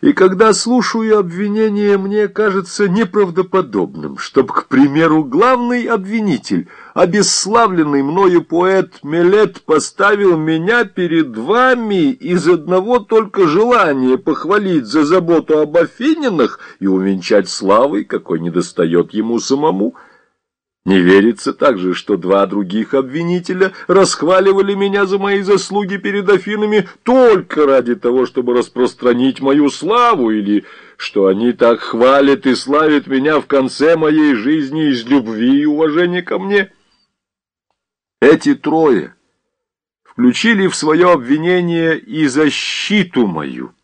И когда слушаю обвинения, мне кажется неправдоподобным, чтобы, к примеру, главный обвинитель, обесславленный мною поэт Мелет, поставил меня перед вами из одного только желания похвалить за заботу об Афининах и увенчать славой, какой недостает ему самому. Не верится также, что два других обвинителя расхваливали меня за мои заслуги перед Афинами только ради того, чтобы распространить мою славу, или что они так хвалят и славят меня в конце моей жизни из любви и уважения ко мне. Эти трое включили в свое обвинение и защиту мою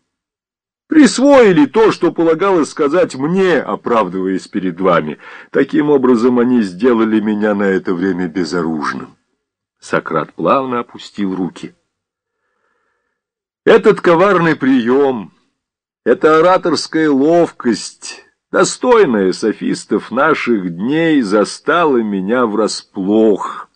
присвоили то, что полагалось сказать мне, оправдываясь перед вами. Таким образом, они сделали меня на это время безоружным. Сократ плавно опустил руки. Этот коварный прием, эта ораторская ловкость, достойная софистов наших дней, застала меня врасплох.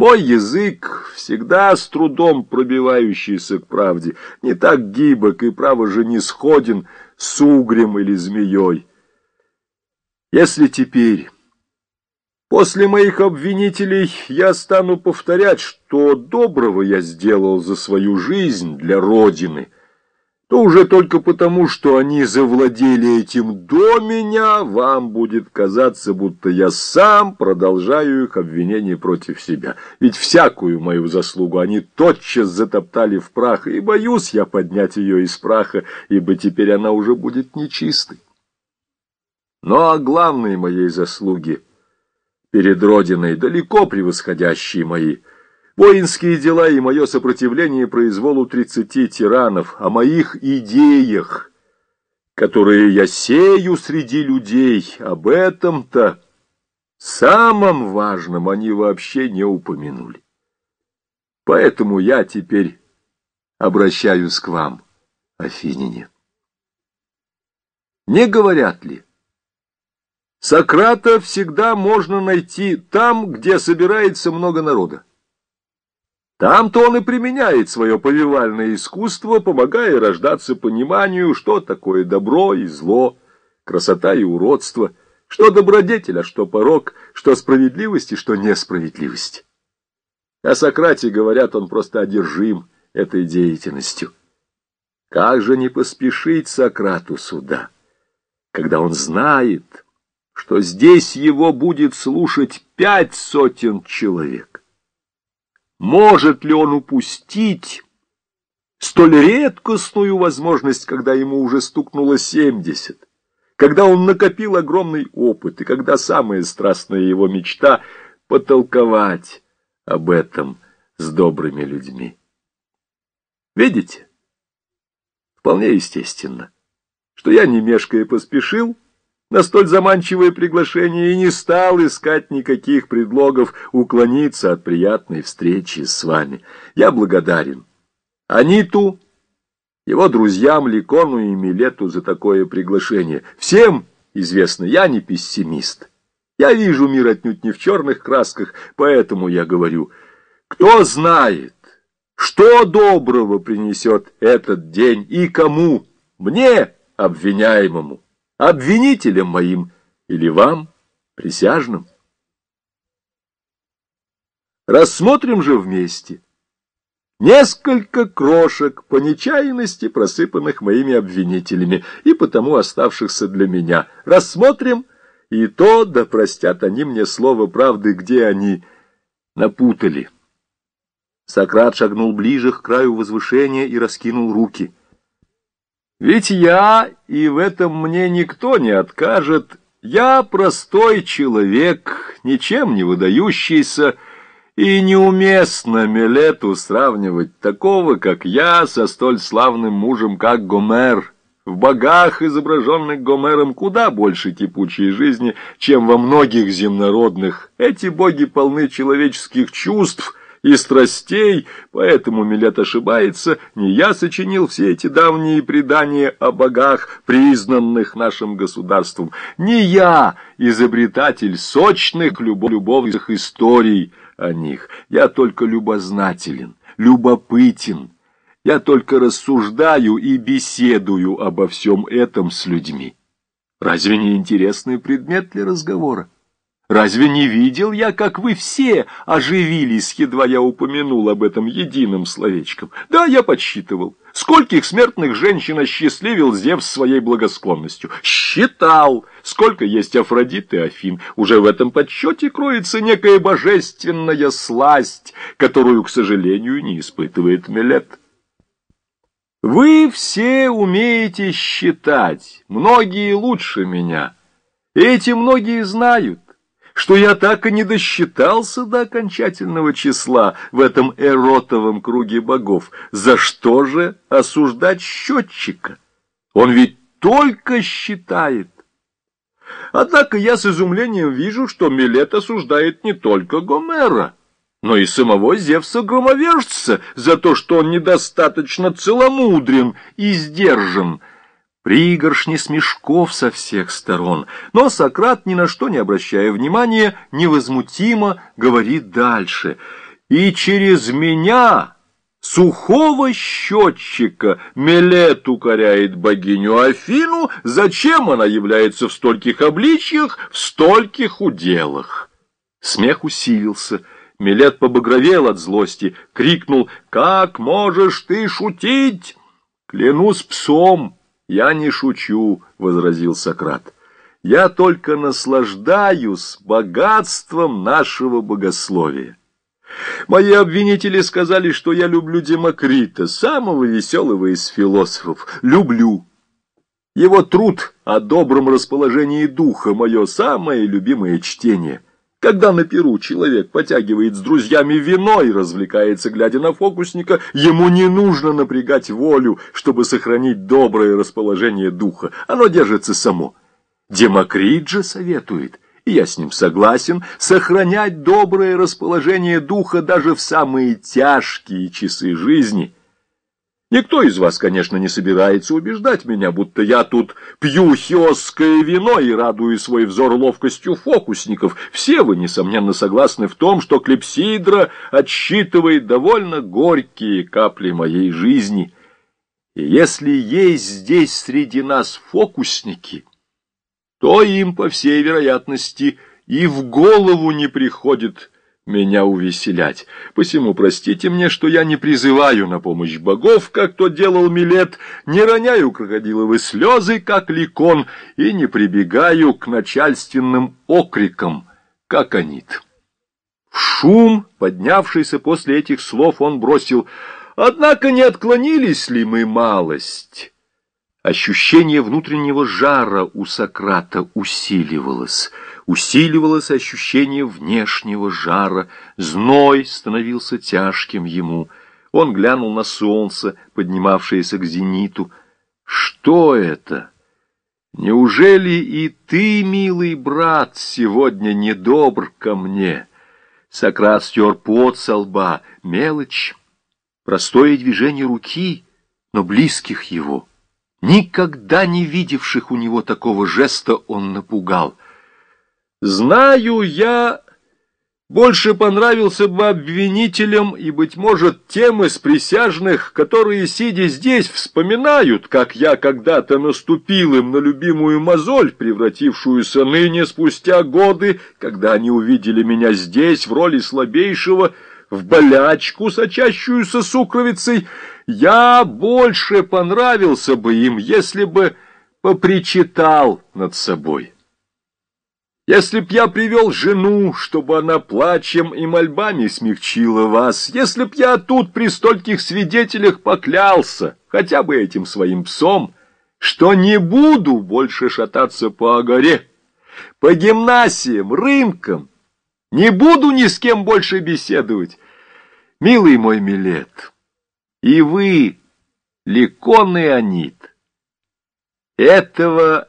Мой язык, всегда с трудом пробивающийся к правде, не так гибок и, право же, не сходен с угрем или змеей. Если теперь, после моих обвинителей, я стану повторять, что доброго я сделал за свою жизнь для Родины — то уже только потому, что они завладели этим до меня, вам будет казаться, будто я сам продолжаю их обвинение против себя. Ведь всякую мою заслугу они тотчас затоптали в прах, и боюсь я поднять ее из праха, ибо теперь она уже будет нечистой. Но о главной моей заслуге перед Родиной, далеко превосходящие мои, — Воинские дела и мое сопротивление произволу тридцати тиранов, о моих идеях, которые я сею среди людей, об этом-то самом важном они вообще не упомянули. Поэтому я теперь обращаюсь к вам, Афинине. Не говорят ли? Сократа всегда можно найти там, где собирается много народа. Там-то он и применяет свое повивальное искусство, помогая рождаться пониманию, что такое добро и зло, красота и уродство, что добродетель, а что порок, что справедливость и что несправедливость. О Сократе говорят, он просто одержим этой деятельностью. Как же не поспешить Сократу сюда, когда он знает, что здесь его будет слушать пять сотен человек? Может ли он упустить столь редкостную возможность, когда ему уже стукнуло семьдесят, когда он накопил огромный опыт, и когда самая страстная его мечта — потолковать об этом с добрыми людьми? Видите? Вполне естественно, что я, не мешкая, поспешил — на столь заманчивое приглашение и не стал искать никаких предлогов уклониться от приятной встречи с вами. Я благодарен Аниту, его друзьям Ликону и Милету за такое приглашение. Всем известно, я не пессимист. Я вижу мир отнюдь не в черных красках, поэтому я говорю, кто знает, что доброго принесет этот день и кому, мне, обвиняемому обвинителем моим или вам, присяжным. Рассмотрим же вместе несколько крошек по нечаянности, просыпанных моими обвинителями и потому оставшихся для меня. Рассмотрим и то, да простят они мне слово правды, где они напутали. Сократ шагнул ближе к краю возвышения и раскинул руки — ведь я, и в этом мне никто не откажет, я простой человек, ничем не выдающийся, и неуместно Мелету сравнивать такого, как я, со столь славным мужем, как Гомер. В богах, изображенных Гомером, куда больше кипучей жизни, чем во многих земнородных. Эти боги полны человеческих чувств — и страстей, поэтому Милет ошибается, не я сочинил все эти давние предания о богах, признанных нашим государством, не я изобретатель сочных любовных историй о них, я только любознателен, любопытен, Я только рассуждаю и беседую обо всем этом с людьми. Разве не интересный предмет для разговора? Разве не видел я, как вы все оживились, едва я упомянул об этом единым словечком? Да, я подсчитывал. Скольких смертных женщин осчастливил Зевс своей благосклонностью? Считал, сколько есть Афродит и Афин. Уже в этом подсчете кроется некая божественная сласть, которую, к сожалению, не испытывает Милет. Вы все умеете считать, многие лучше меня. Эти многие знают что я так и не досчитался до окончательного числа в этом эротовом круге богов. За что же осуждать счетчика? Он ведь только считает. Однако я с изумлением вижу, что Милет осуждает не только Гомера, но и самого Зевса-громовержца за то, что он недостаточно целомудрен и сдержан, пригоршни смешков со всех сторон, но Сократ, ни на что не обращая внимания, невозмутимо говорит дальше. «И через меня...» Сухого счетчика Мелет укоряет богиню Афину, зачем она является в стольких обличьях, в стольких уделах. Смех усилился. Мелет побагровел от злости, крикнул «Как можешь ты шутить?» «Клянусь псом!» «Я не шучу», — возразил Сократ. «Я только наслаждаюсь богатством нашего богословия. Мои обвинители сказали, что я люблю Демокрита, самого веселого из философов. Люблю. Его труд о добром расположении духа — мое самое любимое чтение». Когда на перу человек потягивает с друзьями вино и развлекается, глядя на фокусника, ему не нужно напрягать волю, чтобы сохранить доброе расположение духа. Оно держится само. Демокрит же советует, и я с ним согласен, сохранять доброе расположение духа даже в самые тяжкие часы жизни – Никто из вас, конечно, не собирается убеждать меня, будто я тут пью хиосское вино и радую свой взор ловкостью фокусников. Все вы, несомненно, согласны в том, что клепсидра отсчитывает довольно горькие капли моей жизни. И если есть здесь среди нас фокусники, то им, по всей вероятности, и в голову не приходит меня увеселять. Посему простите мне, что я не призываю на помощь богов, как то делал Милет, не роняю крокодиловы слезы, как Ликон, и не прибегаю к начальственным окрикам, как Анит. В шум, поднявшийся после этих слов, он бросил «Однако не отклонились ли мы малость?» Ощущение внутреннего жара у Сократа усиливалось — усиливалось ощущение внешнего жара, зной становился тяжким ему. Он глянул на солнце, поднимавшееся к зениту. Что это? Неужели и ты, милый брат, сегодня недобр ко мне? Сократ стер пот со лба, мелочь, простое движение руки, но близких его. Никогда не видевших у него такого жеста он напугал — Знаю, я больше понравился бы обвинителям и, быть может, тем из присяжных, которые, сидя здесь, вспоминают, как я когда-то наступил им на любимую мозоль, превратившуюся ныне спустя годы, когда они увидели меня здесь в роли слабейшего, в болячку, сочащуюся сукровицей. Я больше понравился бы им, если бы попричитал над собой». Если б я привел жену, чтобы она плачем и мольбами смягчила вас, если б я тут при стольких свидетелях поклялся, хотя бы этим своим псом, что не буду больше шататься по горе, по гимнасиям, рынкам, не буду ни с кем больше беседовать. Милый мой Милет, и вы, Ликон и Анит, этого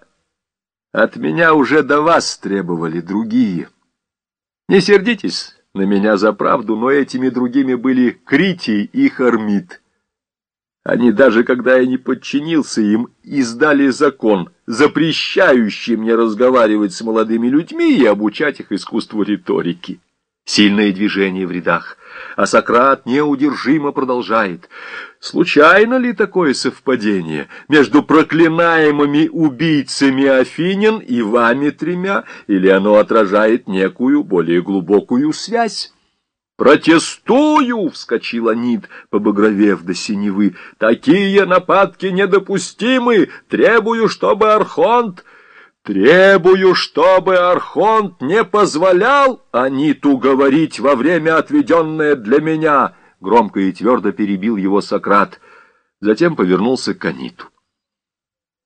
от меня уже до вас требовали другие. Не сердитесь на меня за правду, но этими другими были Критий и Хармит. Они даже, когда я не подчинился им, издали закон, запрещающий мне разговаривать с молодыми людьми и обучать их искусству риторики. Сильное движение в рядах, а Сократ неудержимо продолжает. Случайно ли такое совпадение между проклинаемыми убийцами Афинин и вами тремя, или оно отражает некую более глубокую связь? «Протестую!» — вскочил Анит, побагровев до синевы. «Такие нападки недопустимы! Требую, чтобы Архонт...» «Требую, чтобы Архонт не позволял Аниту говорить во время, отведенное для меня!» Громко и твердо перебил его Сократ. Затем повернулся к Аниту.